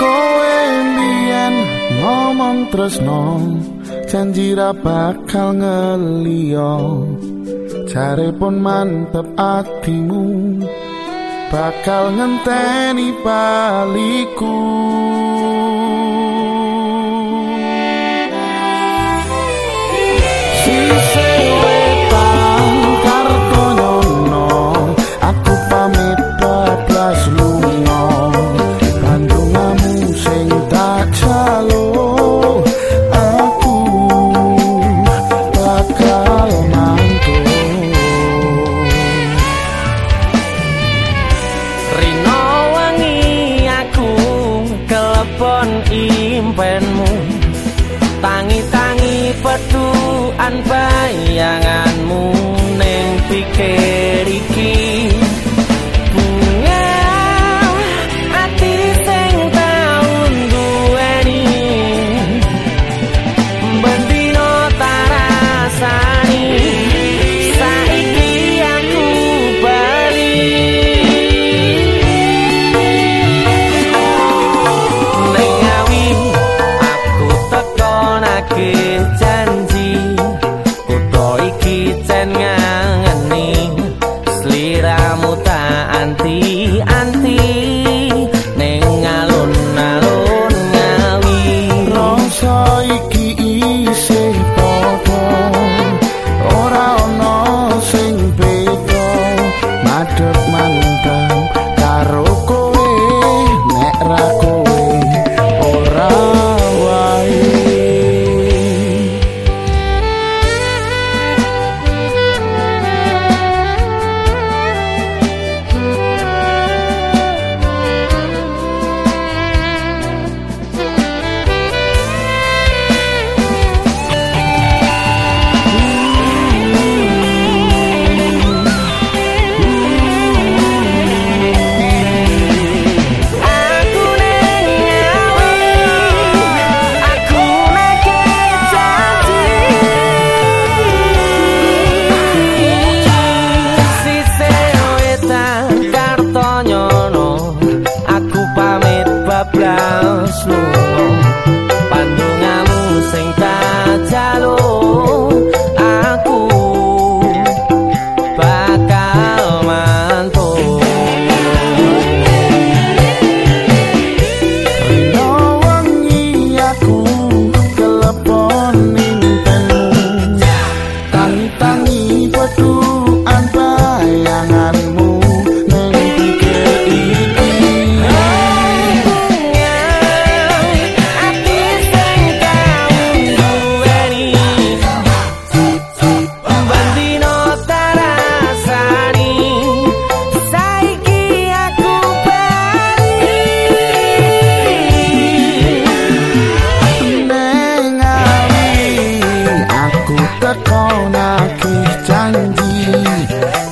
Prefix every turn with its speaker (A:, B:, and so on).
A: kowe mbiyen ngomong tresno janji ra bakal ngeliyo jare pun mantep atimu bakal ngenteni baliku.
B: Impenmu petuan bayanganmu neng pikir
A: Hey.